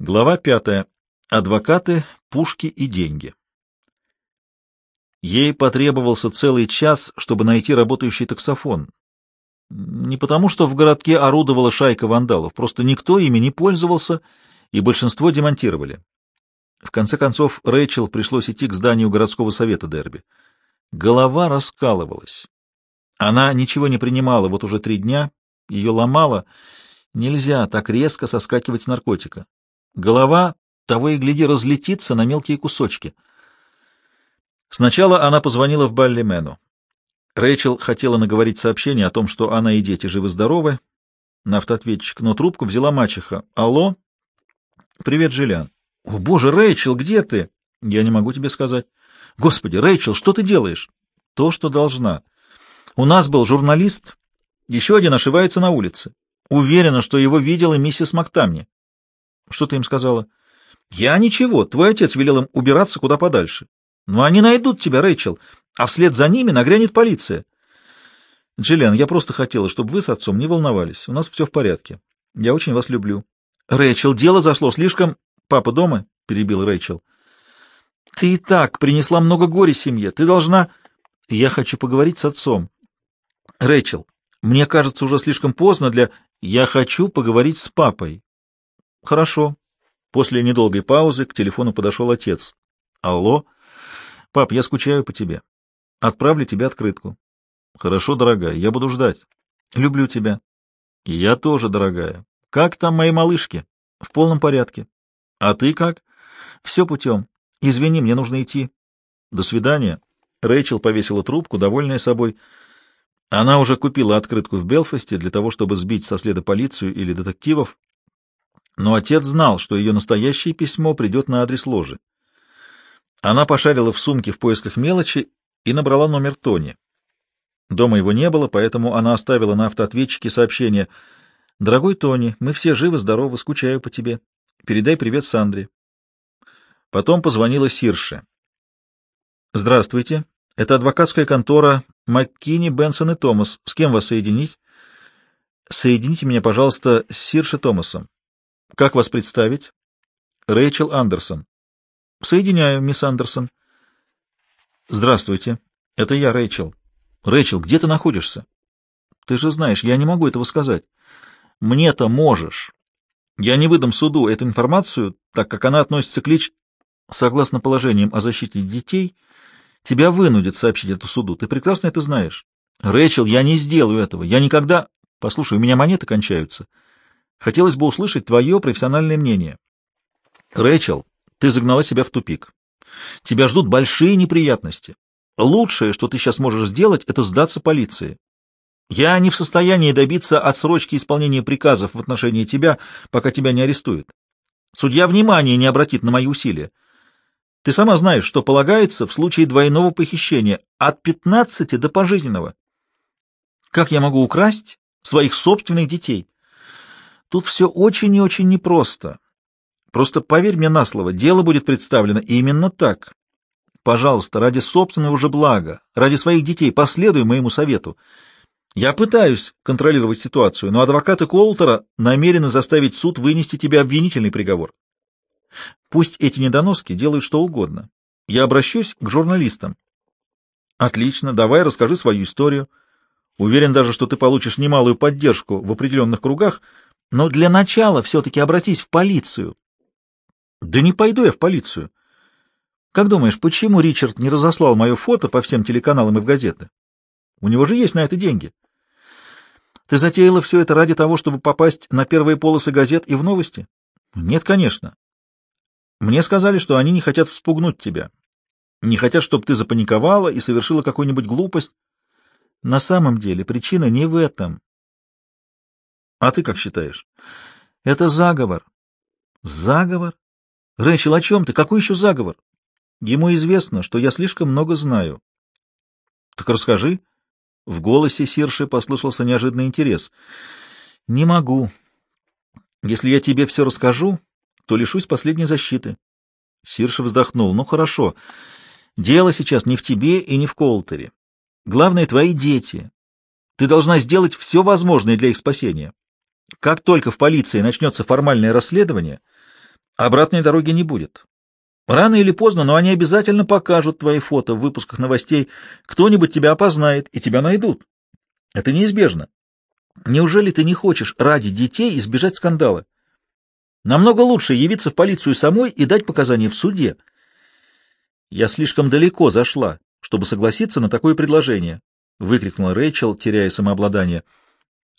Глава пятая. Адвокаты, пушки и деньги. Ей потребовался целый час, чтобы найти работающий таксофон. Не потому, что в городке орудовала шайка вандалов, просто никто ими не пользовался, и большинство демонтировали. В конце концов, Рэйчел пришлось идти к зданию городского совета Дерби. Голова раскалывалась. Она ничего не принимала вот уже три дня, ее ломало. Нельзя так резко соскакивать с наркотика. Голова, того и гляди, разлетится на мелкие кусочки. Сначала она позвонила в Баллимену. Рэйчел хотела наговорить сообщение о том, что она и дети живы-здоровы, на автоответчик, но трубку взяла мачеха. «Алло?» «Привет, Жилян». «О, боже, Рэйчел, где ты?» «Я не могу тебе сказать». «Господи, Рэйчел, что ты делаешь?» «То, что должна. У нас был журналист, еще один ошивается на улице. Уверена, что его видела миссис Мактамни. Что ты им сказала? Я ничего. Твой отец велел им убираться куда подальше. Но они найдут тебя, Рэйчел, а вслед за ними нагрянет полиция. Джиллиан, я просто хотела, чтобы вы с отцом не волновались. У нас все в порядке. Я очень вас люблю. Рэйчел, дело зашло слишком... Папа дома? Перебил Рэйчел. Ты и так принесла много горя семье. Ты должна... Я хочу поговорить с отцом. Рэйчел, мне кажется, уже слишком поздно для... Я хочу поговорить с папой. Хорошо. После недолгой паузы к телефону подошел отец. Алло. Пап, я скучаю по тебе. Отправлю тебе открытку. Хорошо, дорогая, я буду ждать. Люблю тебя. Я тоже, дорогая. Как там мои малышки? В полном порядке. А ты как? Все путем. Извини, мне нужно идти. До свидания. Рэйчел повесила трубку, довольная собой. Она уже купила открытку в Белфасте для того, чтобы сбить со следа полицию или детективов, но отец знал, что ее настоящее письмо придет на адрес ложи. Она пошарила в сумке в поисках мелочи и набрала номер Тони. Дома его не было, поэтому она оставила на автоответчике сообщение «Дорогой Тони, мы все живы-здоровы, скучаю по тебе. Передай привет Сандре». Потом позвонила Сирше. «Здравствуйте. Это адвокатская контора МакКини, Бенсон и Томас. С кем вас соединить?» «Соедините меня, пожалуйста, с Сирше Томасом». Как вас представить? Рэйчел Андерсон. Соединяю, мисс Андерсон. Здравствуйте. Это я, Рэйчел. Рэйчел, где ты находишься? Ты же знаешь, я не могу этого сказать. Мне-то можешь. Я не выдам суду эту информацию, так как она относится к лич... Согласно положениям о защите детей, тебя вынудят сообщить это суду. Ты прекрасно это знаешь. Рэйчел, я не сделаю этого. Я никогда... Послушай, у меня монеты кончаются. Хотелось бы услышать твое профессиональное мнение. Рэйчел, ты загнала себя в тупик. Тебя ждут большие неприятности. Лучшее, что ты сейчас можешь сделать, это сдаться полиции. Я не в состоянии добиться отсрочки исполнения приказов в отношении тебя, пока тебя не арестуют. Судья внимания не обратит на мои усилия. Ты сама знаешь, что полагается в случае двойного похищения от 15 до пожизненного. Как я могу украсть своих собственных детей? Тут все очень и очень непросто. Просто поверь мне на слово, дело будет представлено именно так. Пожалуйста, ради собственного же блага, ради своих детей, последуй моему совету. Я пытаюсь контролировать ситуацию, но адвокаты Коултера намерены заставить суд вынести тебе обвинительный приговор. Пусть эти недоноски делают что угодно. Я обращусь к журналистам. Отлично, давай расскажи свою историю. Уверен даже, что ты получишь немалую поддержку в определенных кругах, но для начала все-таки обратись в полицию. Да не пойду я в полицию. Как думаешь, почему Ричард не разослал мое фото по всем телеканалам и в газеты? У него же есть на это деньги. Ты затеяла все это ради того, чтобы попасть на первые полосы газет и в новости? Нет, конечно. Мне сказали, что они не хотят вспугнуть тебя. Не хотят, чтобы ты запаниковала и совершила какую-нибудь глупость. На самом деле причина не в этом. А ты как считаешь? Это заговор. Заговор? Рэйчел, о чем ты? Какой еще заговор? Ему известно, что я слишком много знаю. Так расскажи. В голосе Сирши послышался неожиданный интерес. Не могу. Если я тебе все расскажу, то лишусь последней защиты. Сирша вздохнул. Ну, хорошо. Дело сейчас не в тебе и не в Колтере. Главное — твои дети. Ты должна сделать все возможное для их спасения. Как только в полиции начнется формальное расследование, Обратной дороги не будет. Рано или поздно, но они обязательно покажут твои фото в выпусках новостей. Кто-нибудь тебя опознает, и тебя найдут. Это неизбежно. Неужели ты не хочешь ради детей избежать скандала? Намного лучше явиться в полицию самой и дать показания в суде. Я слишком далеко зашла, чтобы согласиться на такое предложение, — выкрикнула Рэйчел, теряя самообладание.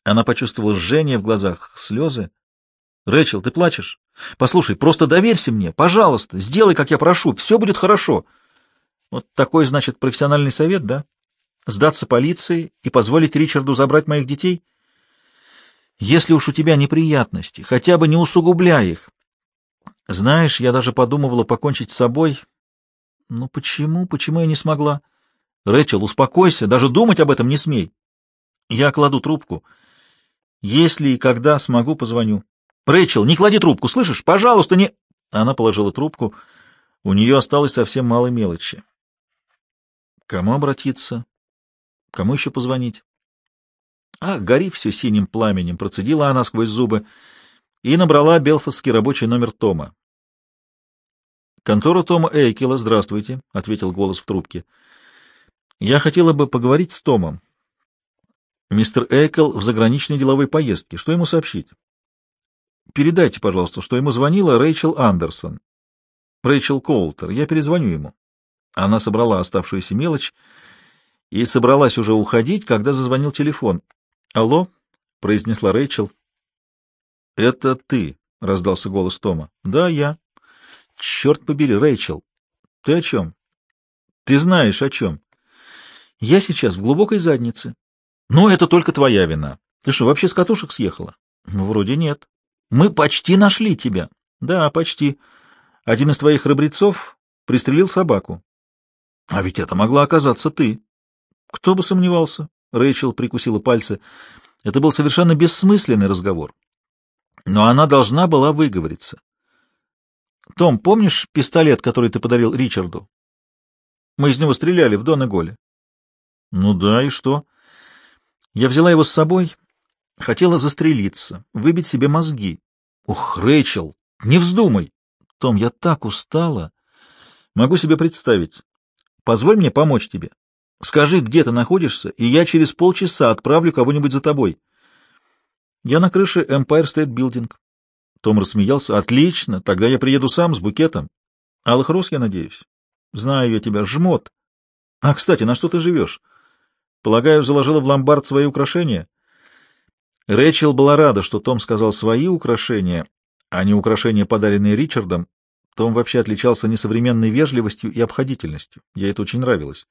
Она почувствовала жжение в глазах, слезы. — Рэйчел, ты плачешь? Послушай, просто доверься мне, пожалуйста, сделай, как я прошу, все будет хорошо. Вот такой, значит, профессиональный совет, да? Сдаться полиции и позволить Ричарду забрать моих детей? Если уж у тебя неприятности, хотя бы не усугубляй их. Знаешь, я даже подумывала покончить с собой. Ну почему, почему я не смогла? Рэчел, успокойся, даже думать об этом не смей. Я кладу трубку. Если и когда смогу, позвоню. Рэйчел, не клади трубку, слышишь? Пожалуйста, не...» Она положила трубку. У нее осталось совсем мало мелочи. Кому обратиться? Кому еще позвонить? А, гори все синим пламенем, процедила она сквозь зубы и набрала белфасский рабочий номер Тома. «Контора Тома Эйкела, здравствуйте», — ответил голос в трубке. «Я хотела бы поговорить с Томом. Мистер Эйкел в заграничной деловой поездке. Что ему сообщить?» Передайте, пожалуйста, что ему звонила Рэйчел Андерсон. Рэйчел Коултер. Я перезвоню ему. Она собрала оставшуюся мелочь и собралась уже уходить, когда зазвонил телефон. «Алло?» — произнесла Рэйчел. «Это ты», — раздался голос Тома. «Да, я». «Черт побери, Рэйчел, ты о чем?» «Ты знаешь, о чем?» «Я сейчас в глубокой заднице». «Ну, это только твоя вина. Ты что, вообще с катушек съехала?» «Вроде нет». Мы почти нашли тебя. Да, почти. Один из твоих храбрецов пристрелил собаку. А ведь это могла оказаться ты. Кто бы сомневался? Рэйчел прикусила пальцы. Это был совершенно бессмысленный разговор. Но она должна была выговориться. Том, помнишь пистолет, который ты подарил Ричарду? Мы из него стреляли в Дон Голе. Ну да, и что? Я взяла его с собой Хотела застрелиться, выбить себе мозги. Ух, Рэйчел, не вздумай! Том, я так устала. Могу себе представить. Позволь мне помочь тебе. Скажи, где ты находишься, и я через полчаса отправлю кого-нибудь за тобой. Я на крыше Empire State Building. Том рассмеялся. Отлично, тогда я приеду сам с букетом. Алых роз, я надеюсь. Знаю я тебя, жмот. А, кстати, на что ты живешь? Полагаю, заложила в ломбард свои украшения? Рэчел была рада, что Том сказал свои украшения, а не украшения, подаренные Ричардом. Том вообще отличался несовременной вежливостью и обходительностью. Ей это очень нравилось.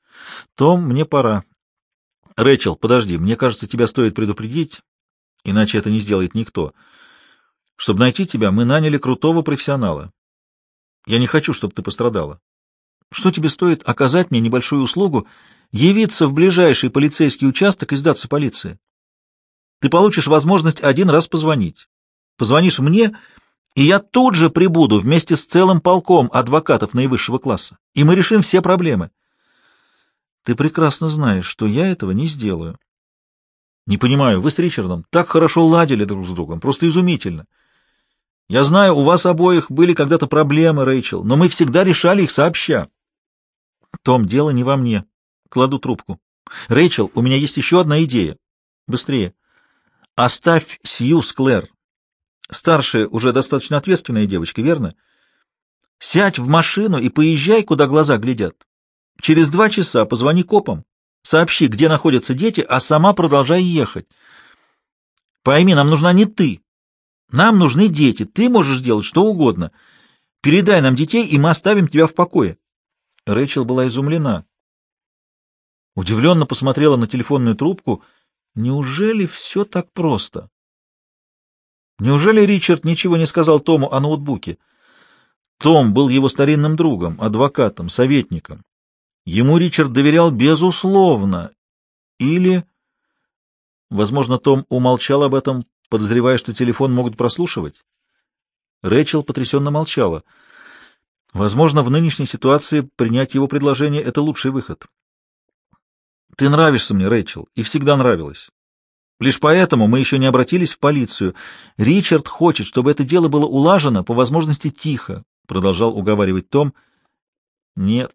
«Том, мне пора». «Рэчел, подожди, мне кажется, тебя стоит предупредить, иначе это не сделает никто. Чтобы найти тебя, мы наняли крутого профессионала. Я не хочу, чтобы ты пострадала. Что тебе стоит оказать мне небольшую услугу, явиться в ближайший полицейский участок и сдаться полиции? Ты получишь возможность один раз позвонить. Позвонишь мне, и я тут же прибуду вместе с целым полком адвокатов наивысшего класса, и мы решим все проблемы. Ты прекрасно знаешь, что я этого не сделаю. Не понимаю, вы с Ричардом так хорошо ладили друг с другом, просто изумительно. Я знаю, у вас обоих были когда-то проблемы, Рэйчел, но мы всегда решали их сообща. Том, дело не во мне. Кладу трубку. Рэйчел, у меня есть еще одна идея. Быстрее. Оставь Сью с Клэр. Старшая уже достаточно ответственная девочка, верно? Сядь в машину и поезжай, куда глаза глядят. Через два часа позвони копам, сообщи, где находятся дети, а сама продолжай ехать. Пойми, нам нужна не ты. Нам нужны дети. Ты можешь делать что угодно. Передай нам детей, и мы оставим тебя в покое. Рэйчел была изумлена. Удивленно посмотрела на телефонную трубку — Неужели все так просто? Неужели Ричард ничего не сказал Тому о ноутбуке? Том был его старинным другом, адвокатом, советником. Ему Ричард доверял безусловно. Или... Возможно, Том умолчал об этом, подозревая, что телефон могут прослушивать? Рэчел потрясенно молчала. Возможно, в нынешней ситуации принять его предложение — это лучший выход. Ты нравишься мне, Рэйчел, и всегда нравилась. Лишь поэтому мы еще не обратились в полицию. Ричард хочет, чтобы это дело было улажено, по возможности тихо, — продолжал уговаривать Том. — Нет,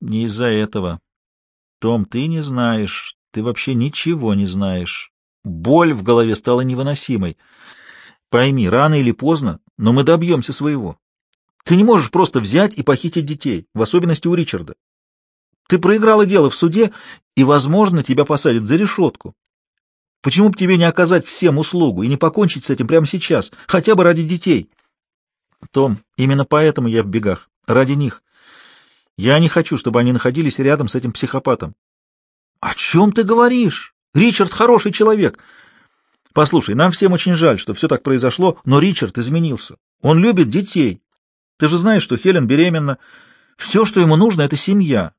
не из-за этого. Том, ты не знаешь, ты вообще ничего не знаешь. Боль в голове стала невыносимой. Пойми, рано или поздно, но мы добьемся своего. Ты не можешь просто взять и похитить детей, в особенности у Ричарда. Ты проиграла дело в суде, и, возможно, тебя посадят за решетку. Почему бы тебе не оказать всем услугу и не покончить с этим прямо сейчас, хотя бы ради детей? Том, именно поэтому я в бегах, ради них. Я не хочу, чтобы они находились рядом с этим психопатом. — О чем ты говоришь? Ричард хороший человек. Послушай, нам всем очень жаль, что все так произошло, но Ричард изменился. Он любит детей. Ты же знаешь, что Хелен беременна. Все, что ему нужно, — это семья.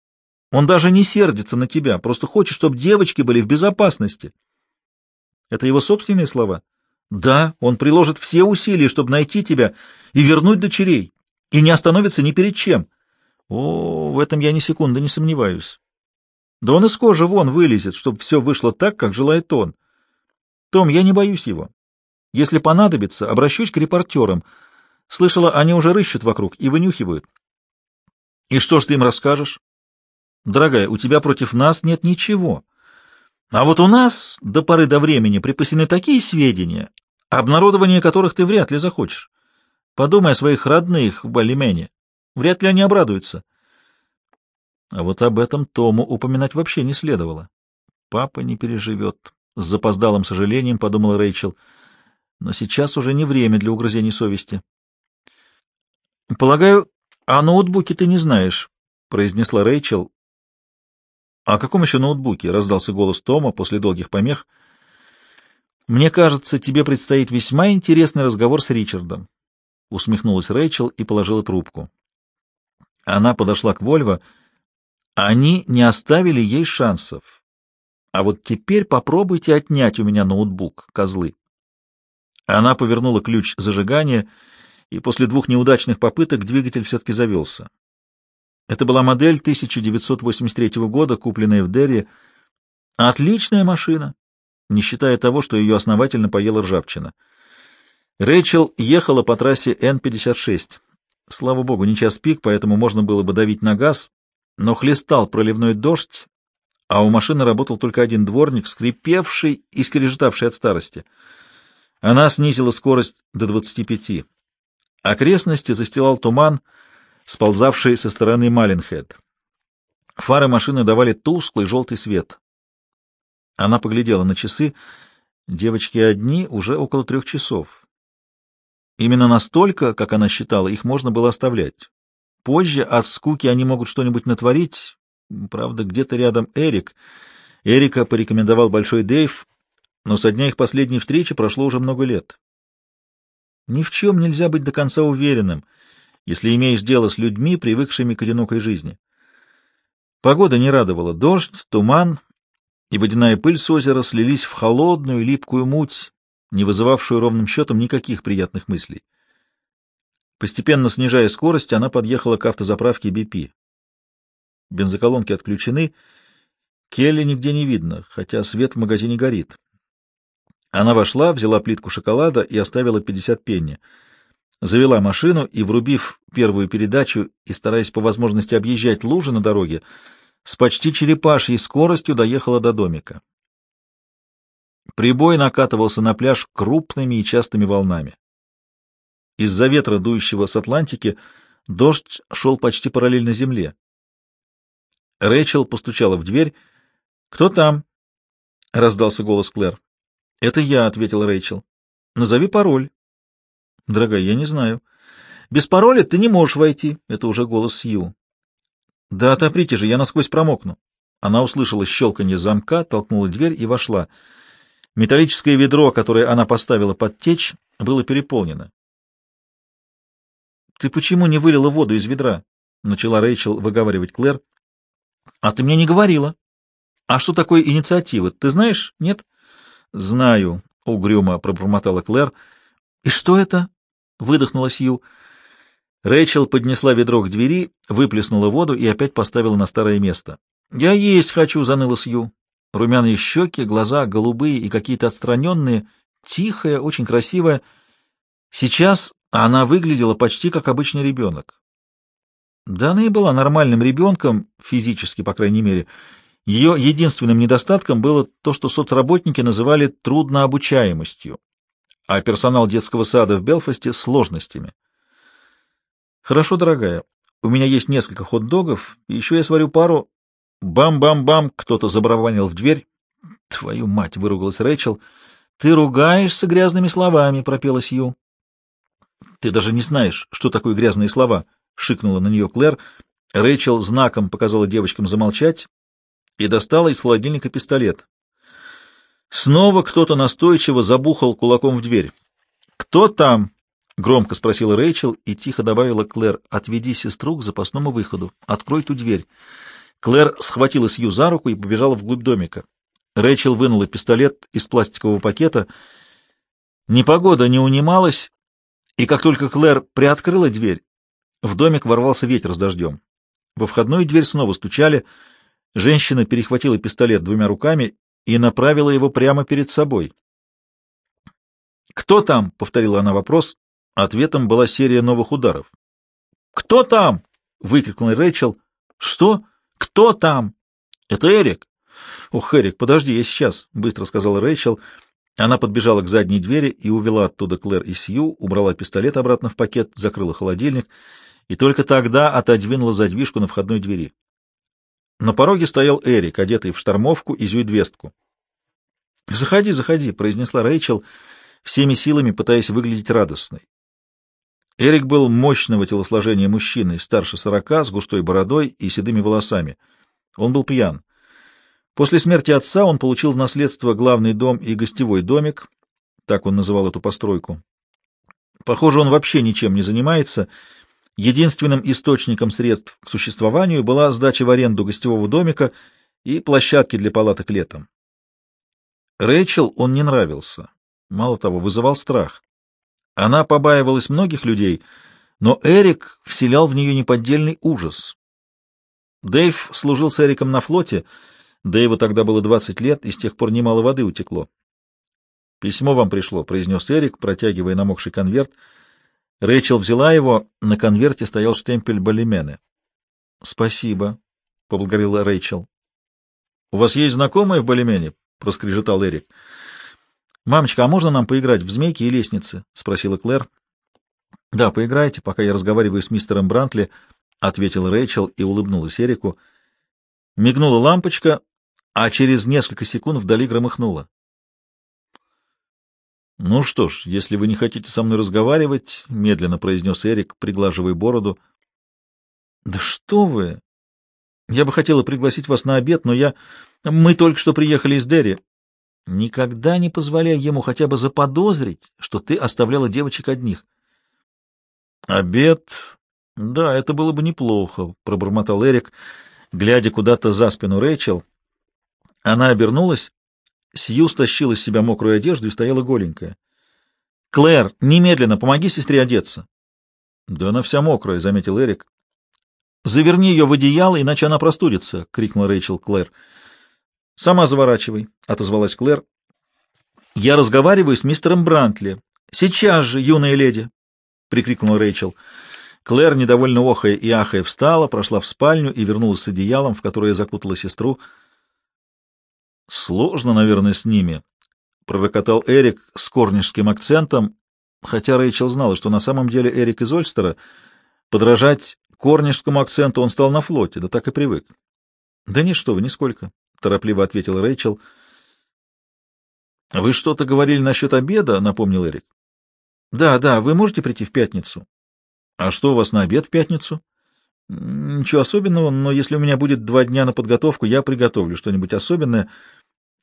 Он даже не сердится на тебя, просто хочет, чтобы девочки были в безопасности. Это его собственные слова? Да, он приложит все усилия, чтобы найти тебя и вернуть дочерей, и не остановится ни перед чем. О, в этом я ни секунды не сомневаюсь. Да он из кожи вон вылезет, чтобы все вышло так, как желает он. Том, я не боюсь его. Если понадобится, обращусь к репортерам. Слышала, они уже рыщут вокруг и вынюхивают. И что ж ты им расскажешь? Дорогая, у тебя против нас нет ничего. А вот у нас до поры до времени припасены такие сведения, обнародование которых ты вряд ли захочешь. Подумай о своих родных в Балимене. Вряд ли они обрадуются. А вот об этом Тому упоминать вообще не следовало. Папа не переживет. С запоздалым сожалением подумала Рэйчел. Но сейчас уже не время для угрызений совести. Полагаю, о ноутбуке ты не знаешь, произнесла Рэйчел. О каком еще ноутбуке? раздался голос Тома после долгих помех. Мне кажется, тебе предстоит весьма интересный разговор с Ричардом. Усмехнулась Рэйчел и положила трубку. Она подошла к Вольво. Они не оставили ей шансов. А вот теперь попробуйте отнять у меня ноутбук, козлы. Она повернула ключ зажигания, и после двух неудачных попыток двигатель все-таки завелся. Это была модель 1983 года, купленная в Дерри. Отличная машина, не считая того, что ее основательно поела ржавчина. Рэйчел ехала по трассе Н-56. Слава богу, не час пик, поэтому можно было бы давить на газ, но хлестал проливной дождь, а у машины работал только один дворник, скрипевший и скрежетавший от старости. Она снизила скорость до 25. Окрестности застилал туман, сползавший со стороны Малинхед. Фары машины давали тусклый желтый свет. Она поглядела на часы. Девочки одни уже около трех часов. Именно настолько, как она считала, их можно было оставлять. Позже от скуки они могут что-нибудь натворить. Правда, где-то рядом Эрик. Эрика порекомендовал Большой Дэйв, но со дня их последней встречи прошло уже много лет. Ни в чем нельзя быть до конца уверенным, если имеешь дело с людьми, привыкшими к одинокой жизни. Погода не радовала. Дождь, туман и водяная пыль с озера слились в холодную липкую муть, не вызывавшую ровным счетом никаких приятных мыслей. Постепенно снижая скорость, она подъехала к автозаправке BP. Бензоколонки отключены, Келли нигде не видно, хотя свет в магазине горит. Она вошла, взяла плитку шоколада и оставила 50 пенни. Завела машину и, врубив первую передачу и стараясь по возможности объезжать лужи на дороге, с почти черепашьей скоростью доехала до домика. Прибой накатывался на пляж крупными и частыми волнами. Из-за ветра, дующего с Атлантики, дождь шел почти параллельно земле. Рэйчел постучала в дверь. «Кто там?» — раздался голос Клэр. «Это я», — ответил Рэйчел. «Назови пароль». «Дорогая, я не знаю». «Без пароля ты не можешь войти», — это уже голос Сью. «Да отоприте же, я насквозь промокну». Она услышала щелканье замка, толкнула дверь и вошла. Металлическое ведро, которое она поставила под течь, было переполнено. «Ты почему не вылила воду из ведра?» — начала Рэйчел выговаривать Клэр. «А ты мне не говорила». «А что такое инициатива? Ты знаешь? Нет?» «Знаю», — угрюмо пробормотала Клэр. «И что это?» — выдохнула Сью. Рэйчел поднесла ведро к двери, выплеснула воду и опять поставила на старое место. «Я есть хочу», — заныла Сью. Румяные щеки, глаза голубые и какие-то отстраненные, тихая, очень красивая. Сейчас она выглядела почти как обычный ребенок. Да она и была нормальным ребенком, физически, по крайней мере. Ее единственным недостатком было то, что соцработники называли труднообучаемостью, а персонал детского сада в Белфасте — сложностями. «Хорошо, дорогая, у меня есть несколько хот-догов, еще я сварю пару...» Бам-бам-бам! Кто-то забарабанил в дверь. «Твою мать!» — выругалась Рэйчел. «Ты ругаешься грязными словами!» — пропела Сью. «Ты даже не знаешь, что такое грязные слова!» — шикнула на нее Клэр. Рэйчел знаком показала девочкам замолчать и достала из холодильника пистолет. Снова кто-то настойчиво забухал кулаком в дверь. «Кто там?» — громко спросила Рэйчел и тихо добавила Клэр. «Отведи сестру к запасному выходу. Открой ту дверь». Клэр схватила Сью за руку и побежала вглубь домика. Рэйчел вынула пистолет из пластикового пакета. Непогода не унималась, и как только Клэр приоткрыла дверь, в домик ворвался ветер с дождем. Во входную дверь снова стучали. Женщина перехватила пистолет двумя руками и направила его прямо перед собой. «Кто там?» — повторила она вопрос. Ответом была серия новых ударов. «Кто там?» — выкрикнула Рэйчел. «Что? Кто там?» «Это Эрик». «Ох, Эрик, подожди, я сейчас», — быстро сказала Рэйчел. Она подбежала к задней двери и увела оттуда Клэр и Сью, убрала пистолет обратно в пакет, закрыла холодильник и только тогда отодвинула задвижку на входной двери. На пороге стоял Эрик, одетый в штормовку и зюидвестку. «Заходи, заходи», — произнесла Рэйчел, всеми силами пытаясь выглядеть радостной. Эрик был мощного телосложения мужчины, старше сорока, с густой бородой и седыми волосами. Он был пьян. После смерти отца он получил в наследство главный дом и гостевой домик, так он называл эту постройку. Похоже, он вообще ничем не занимается. Единственным источником средств к существованию была сдача в аренду гостевого домика и площадки для палаток летом. Рэйчел он не нравился. Мало того, вызывал страх. Она побаивалась многих людей, но Эрик вселял в нее неподдельный ужас. Дэйв служил с Эриком на флоте, Дэйву тогда было 20 лет, и с тех пор немало воды утекло. «Письмо вам пришло», — произнес Эрик, протягивая намокший конверт. Рэйчел взяла его, на конверте стоял штемпель Балимены. «Спасибо», — поблагодарила Рэйчел. «У вас есть знакомые в Балимене?» проскрежетал Эрик. «Мамочка, а можно нам поиграть в змейки и лестницы?» — спросила Клэр. «Да, поиграйте, пока я разговариваю с мистером Брантли», — ответил Рэйчел и улыбнулась Эрику. Мигнула лампочка, а через несколько секунд вдали громыхнула. «Ну что ж, если вы не хотите со мной разговаривать», — медленно произнес Эрик, приглаживая бороду. «Да что вы! Я бы хотела пригласить вас на обед, но я... Мы только что приехали из Дерри. Никогда не позволяй ему хотя бы заподозрить, что ты оставляла девочек одних. Обед... Да, это было бы неплохо, — пробормотал Эрик, глядя куда-то за спину Рэйчел. Она обернулась, Сью стащила с себя мокрую одежду и стояла голенькая. — Клэр, немедленно помоги сестре одеться. — Да она вся мокрая, — заметил Эрик. «Заверни ее в одеяло, иначе она простудится!» — крикнул Рэйчел Клэр. «Сама заворачивай!» — отозвалась Клэр. «Я разговариваю с мистером Брантли. Сейчас же, юная леди!» — прикрикнула Рэйчел. Клэр, недовольно охая и ахая, встала, прошла в спальню и вернулась с одеялом, в которое закутала сестру. «Сложно, наверное, с ними», — пророкотал Эрик с корнишским акцентом, хотя Рэйчел знала, что на самом деле Эрик из Ольстера. Подражать корнишскому акценту он стал на флоте, да так и привык. — Да ничто вы, нисколько, — торопливо ответил Рэйчел. — Вы что-то говорили насчет обеда, — напомнил Эрик. — Да, да, вы можете прийти в пятницу. — А что у вас на обед в пятницу? — Ничего особенного, но если у меня будет два дня на подготовку, я приготовлю что-нибудь особенное.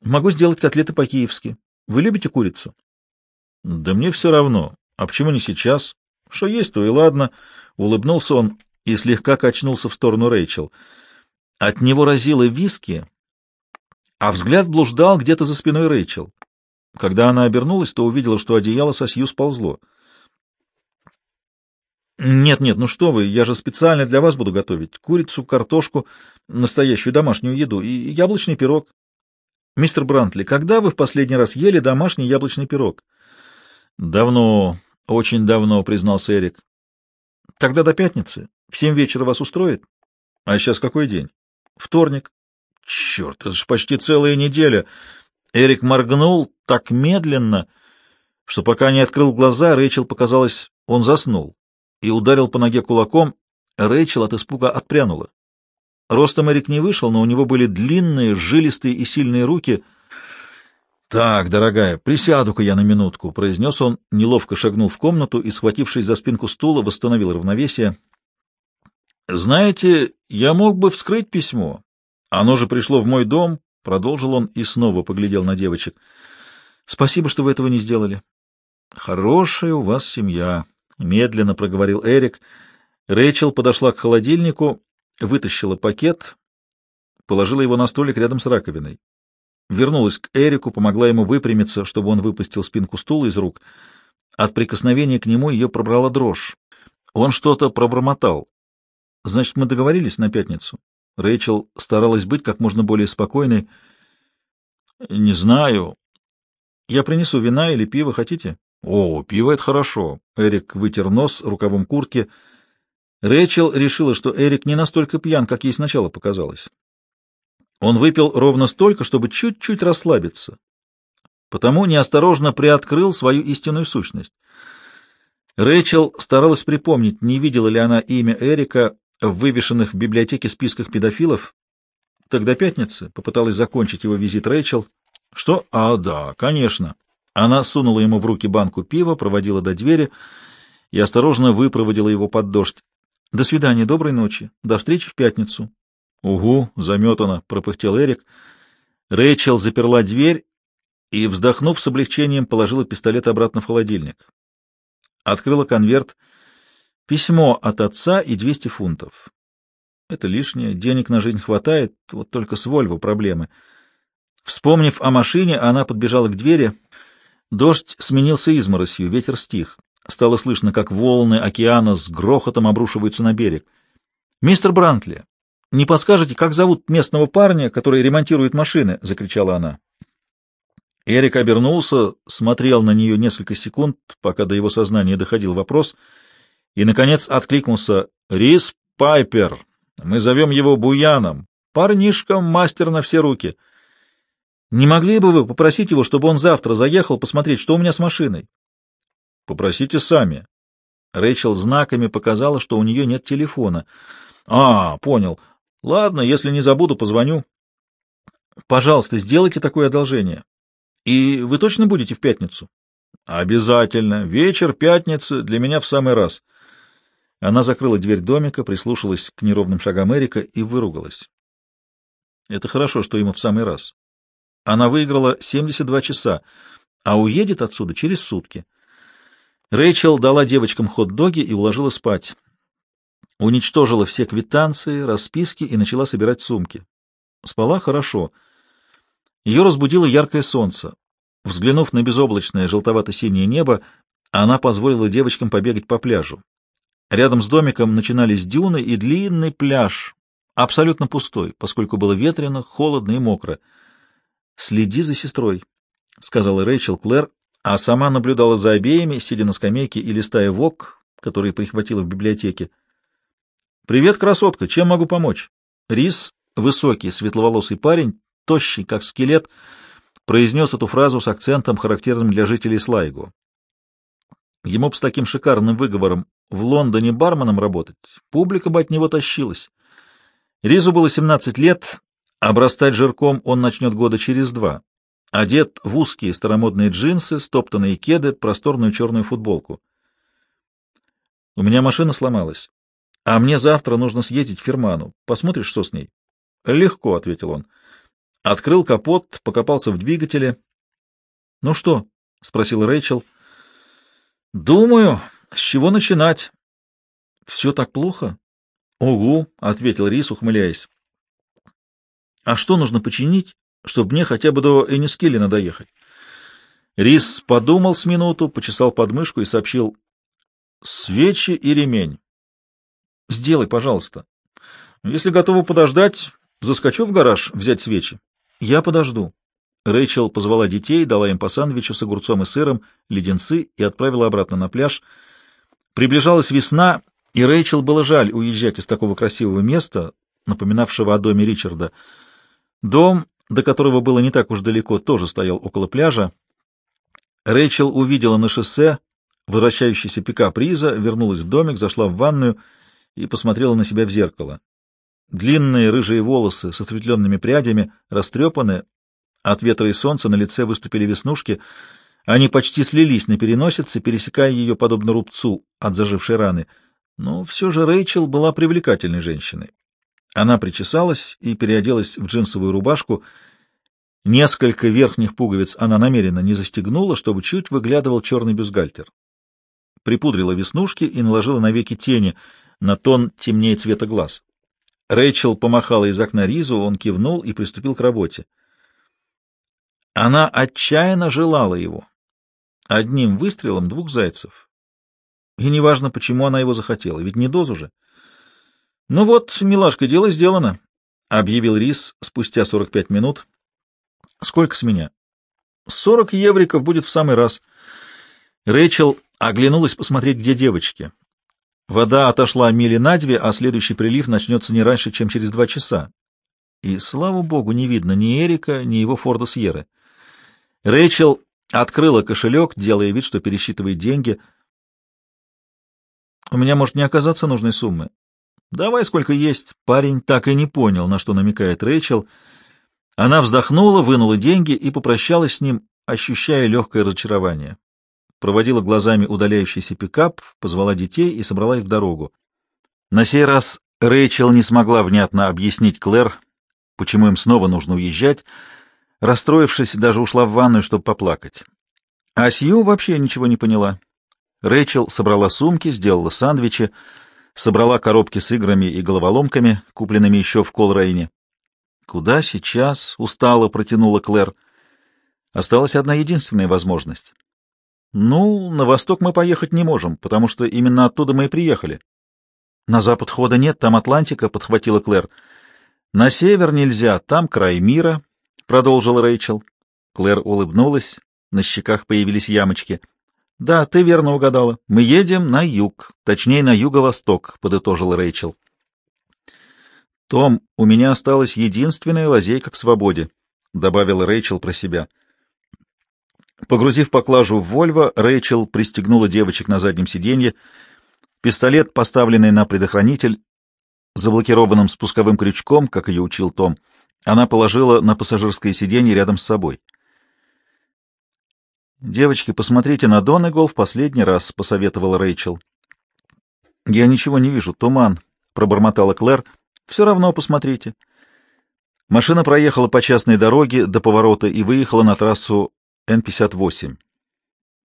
Могу сделать котлеты по-киевски. Вы любите курицу? — Да мне все равно. А почему не сейчас? Что есть, то и ладно. Улыбнулся он и слегка качнулся в сторону Рэйчел. От него разило виски, а взгляд блуждал где-то за спиной Рэйчел. Когда она обернулась, то увидела, что одеяло со Сью сползло. «Нет, нет, ну что вы, я же специально для вас буду готовить. Курицу, картошку, настоящую домашнюю еду и яблочный пирог». Мистер Брантли, когда вы в последний раз ели домашний яблочный пирог? Давно, очень давно, признался Эрик. Тогда до пятницы. В семь вечера вас устроит? А сейчас какой день? Вторник. Черт, это же почти целая неделя. Эрик моргнул так медленно, что пока не открыл глаза, Рэйчел показалось, он заснул и ударил по ноге кулаком. Рэйчел от испуга отпрянула. Ростом Эрик не вышел, но у него были длинные, жилистые и сильные руки. «Так, дорогая, присяду-ка я на минутку», — произнес он, неловко шагнул в комнату и, схватившись за спинку стула, восстановил равновесие. «Знаете, я мог бы вскрыть письмо. Оно же пришло в мой дом», — продолжил он и снова поглядел на девочек. «Спасибо, что вы этого не сделали». «Хорошая у вас семья», — медленно проговорил Эрик. Рэйчел подошла к холодильнику вытащила пакет, положила его на столик рядом с раковиной. Вернулась к Эрику, помогла ему выпрямиться, чтобы он выпустил спинку стула из рук. От прикосновения к нему ее пробрала дрожь. Он что-то пробормотал. «Значит, мы договорились на пятницу?» Рэйчел старалась быть как можно более спокойной. «Не знаю. Я принесу вина или пиво, хотите?» «О, пиво — это хорошо». Эрик вытер нос рукавом куртки — Рэйчел решила, что Эрик не настолько пьян, как ей сначала показалось. Он выпил ровно столько, чтобы чуть-чуть расслабиться, потому неосторожно приоткрыл свою истинную сущность. Рэйчел старалась припомнить, не видела ли она имя Эрика в вывешенных в библиотеке списках педофилов. Тогда пятница попыталась закончить его визит Рэйчел. Что? А, да, конечно. Она сунула ему в руки банку пива, проводила до двери и осторожно выпроводила его под дождь. До свидания, доброй ночи. До встречи в пятницу. Угу, заметано, пропыхтел Эрик. Рэйчел заперла дверь и, вздохнув с облегчением, положила пистолет обратно в холодильник. Открыла конверт. Письмо от отца и 200 фунтов. Это лишнее, денег на жизнь хватает, вот только с Вольво проблемы. Вспомнив о машине, она подбежала к двери. Дождь сменился изморосью, ветер стих. Стало слышно, как волны океана с грохотом обрушиваются на берег. «Мистер Брантли, не подскажете, как зовут местного парня, который ремонтирует машины?» — закричала она. Эрик обернулся, смотрел на нее несколько секунд, пока до его сознания доходил вопрос, и, наконец, откликнулся «Рис Пайпер. Мы зовем его Буяном. Парнишка, мастер на все руки. Не могли бы вы попросить его, чтобы он завтра заехал посмотреть, что у меня с машиной? Попросите сами. Рэйчел знаками показала, что у нее нет телефона. А, понял. Ладно, если не забуду, позвоню. Пожалуйста, сделайте такое одолжение. И вы точно будете в пятницу? Обязательно. Вечер пятницы для меня в самый раз. Она закрыла дверь домика, прислушалась к неровным шагам Эрика и выругалась. Это хорошо, что ему в самый раз. Она выиграла 72 часа, а уедет отсюда через сутки. Рэйчел дала девочкам хот-доги и уложила спать. Уничтожила все квитанции, расписки и начала собирать сумки. Спала хорошо. Ее разбудило яркое солнце. Взглянув на безоблачное желтовато-синее небо, она позволила девочкам побегать по пляжу. Рядом с домиком начинались дюны и длинный пляж, абсолютно пустой, поскольку было ветрено, холодно и мокро. «Следи за сестрой», — сказала Рэйчел Клэр, а сама наблюдала за обеими, сидя на скамейке и листая вок, который прихватила в библиотеке. «Привет, красотка! Чем могу помочь?» Рис, высокий, светловолосый парень, тощий, как скелет, произнес эту фразу с акцентом, характерным для жителей Слайго. Ему бы с таким шикарным выговором в Лондоне барменом работать, публика бы от него тащилась. Ризу было 17 лет, обрастать жирком он начнет года через два. Одет в узкие старомодные джинсы, стоптанные кеды, просторную черную футболку. «У меня машина сломалась, а мне завтра нужно съездить в фирману. Посмотришь, что с ней?» «Легко», — ответил он. Открыл капот, покопался в двигателе. «Ну что?» — спросил Рэйчел. «Думаю, с чего начинать?» «Все так плохо?» «Угу», — ответил Рис, ухмыляясь. «А что нужно починить, чтобы мне хотя бы до Энискилина доехать. Рис подумал с минуту, почесал подмышку и сообщил «Свечи и ремень». «Сделай, пожалуйста. Если готова подождать, заскочу в гараж взять свечи. Я подожду». Рэйчел позвала детей, дала им по сандвичу с огурцом и сыром, леденцы и отправила обратно на пляж. Приближалась весна, и Рэйчел было жаль уезжать из такого красивого места, напоминавшего о доме Ричарда. Дом, до которого было не так уж далеко, тоже стоял около пляжа. Рэйчел увидела на шоссе возвращающийся пикап Риза, вернулась в домик, зашла в ванную и посмотрела на себя в зеркало. Длинные рыжие волосы с осветленными прядями, растрепаны, от ветра и солнца на лице выступили веснушки, они почти слились на переносице, пересекая ее подобно рубцу от зажившей раны. Но все же Рэйчел была привлекательной женщиной. Она причесалась и переоделась в джинсовую рубашку. Несколько верхних пуговиц она намеренно не застегнула, чтобы чуть выглядывал черный бюстгальтер. Припудрила веснушки и наложила на веки тени, на тон темнее цвета глаз. Рэйчел помахала из окна Ризу, он кивнул и приступил к работе. Она отчаянно желала его. Одним выстрелом двух зайцев. И неважно, почему она его захотела, ведь не дозу же. — Ну вот, милашка, дело сделано, — объявил Рис спустя сорок пять минут. — Сколько с меня? — Сорок евриков будет в самый раз. Рэйчел оглянулась посмотреть, где девочки. Вода отошла мили на две, а следующий прилив начнется не раньше, чем через два часа. И, слава богу, не видно ни Эрика, ни его Форда Сьерры. Рэйчел открыла кошелек, делая вид, что пересчитывает деньги. «У меня может не оказаться нужной суммы. Давай сколько есть». Парень так и не понял, на что намекает Рэйчел. Она вздохнула, вынула деньги и попрощалась с ним, ощущая легкое разочарование. Проводила глазами удаляющийся пикап, позвала детей и собрала их в дорогу. На сей раз Рэйчел не смогла внятно объяснить Клэр, почему им снова нужно уезжать, Расстроившись, даже ушла в ванную, чтобы поплакать. А Сью вообще ничего не поняла. Рэйчел собрала сумки, сделала сандвичи, собрала коробки с играми и головоломками, купленными еще в Колрейне. «Куда сейчас?» — устало протянула Клэр. Осталась одна единственная возможность. «Ну, на восток мы поехать не можем, потому что именно оттуда мы и приехали». «На запад хода нет, там Атлантика», — подхватила Клэр. «На север нельзя, там край мира, продолжил Рэйчел. Клэр улыбнулась, на щеках появились ямочки. — Да, ты верно угадала. Мы едем на юг, точнее, на юго-восток, — подытожил Рэйчел. — Том, у меня осталась единственная лазейка к свободе, — добавила Рэйчел про себя. Погрузив поклажу в Вольво, Рэйчел пристегнула девочек на заднем сиденье. Пистолет, поставленный на предохранитель, заблокированным спусковым крючком, как ее учил Том, — она положила на пассажирское сиденье рядом с собой. «Девочки, посмотрите на Донегол в последний раз», — посоветовала Рэйчел. «Я ничего не вижу. Туман», — пробормотала Клэр. «Все равно посмотрите». Машина проехала по частной дороге до поворота и выехала на трассу Н-58.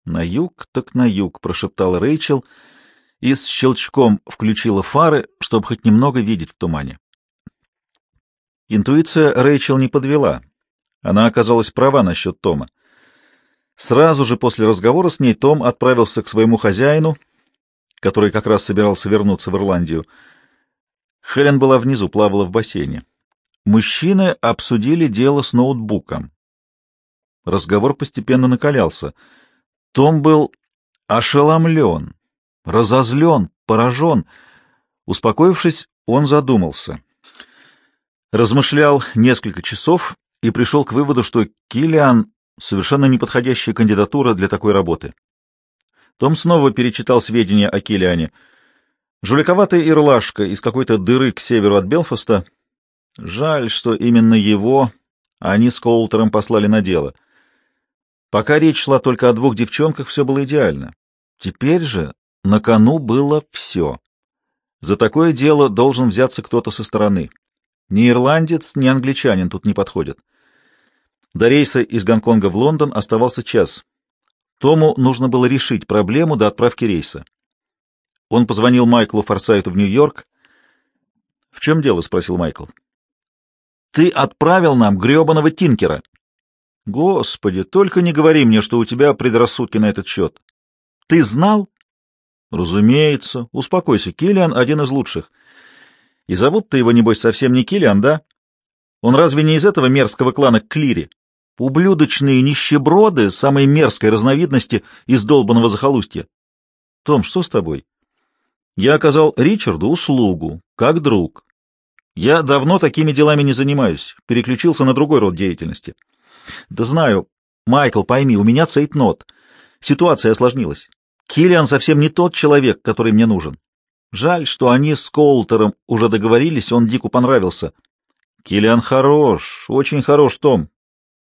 «На юг, так на юг», — прошептала Рэйчел и с щелчком включила фары, чтобы хоть немного видеть в тумане. Интуиция Рэйчел не подвела. Она оказалась права насчет Тома. Сразу же после разговора с ней Том отправился к своему хозяину, который как раз собирался вернуться в Ирландию. Хелен была внизу, плавала в бассейне. Мужчины обсудили дело с ноутбуком. Разговор постепенно накалялся. Том был ошеломлен, разозлен, поражен. Успокоившись, он задумался размышлял несколько часов и пришел к выводу, что Килиан совершенно неподходящая кандидатура для такой работы. Том снова перечитал сведения о Килиане. Жуликоватая ирлашка из какой-то дыры к северу от Белфаста. Жаль, что именно его они с Коултером послали на дело. Пока речь шла только о двух девчонках, все было идеально. Теперь же на кону было все. За такое дело должен взяться кто-то со стороны. Ни ирландец, ни англичанин тут не подходят. До рейса из Гонконга в Лондон оставался час. Тому нужно было решить проблему до отправки рейса. Он позвонил Майклу Форсайту в Нью-Йорк. — В чем дело? — спросил Майкл. — Ты отправил нам гребаного Тинкера. — Господи, только не говори мне, что у тебя предрассудки на этот счет. — Ты знал? — Разумеется. Успокойся, Киллиан один из лучших. — и зовут-то его, небось, совсем не Киллиан, да? Он разве не из этого мерзкого клана Клири? Ублюдочные нищеброды самой мерзкой разновидности из долбанного захолустья. Том, что с тобой? Я оказал Ричарду услугу, как друг. Я давно такими делами не занимаюсь, переключился на другой род деятельности. Да знаю. Майкл, пойми, у меня цейтнот. Ситуация осложнилась. Киллиан совсем не тот человек, который мне нужен. Жаль, что они с Коултером уже договорились, он Дику понравился. Киллиан хорош, очень хорош, Том.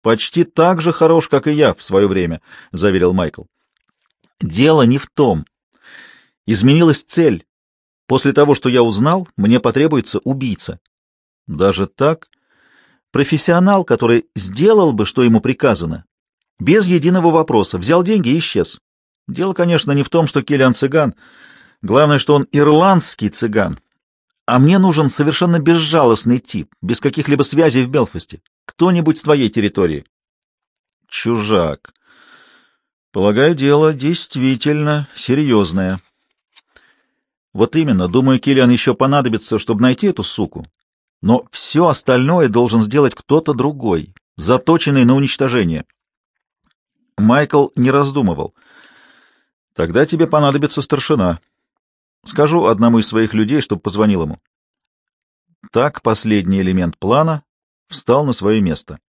Почти так же хорош, как и я в свое время, — заверил Майкл. Дело не в том. Изменилась цель. После того, что я узнал, мне потребуется убийца. Даже так? Профессионал, который сделал бы, что ему приказано. Без единого вопроса. Взял деньги и исчез. Дело, конечно, не в том, что Киллиан цыган. Главное, что он ирландский цыган. А мне нужен совершенно безжалостный тип, без каких-либо связей в Белфасте. Кто-нибудь с твоей территории. Чужак. Полагаю, дело действительно серьезное. Вот именно. Думаю, Киллиан еще понадобится, чтобы найти эту суку. Но все остальное должен сделать кто-то другой, заточенный на уничтожение. Майкл не раздумывал. Тогда тебе понадобится старшина. Скажу одному из своих людей, чтобы позвонил ему. Так последний элемент плана встал на свое место.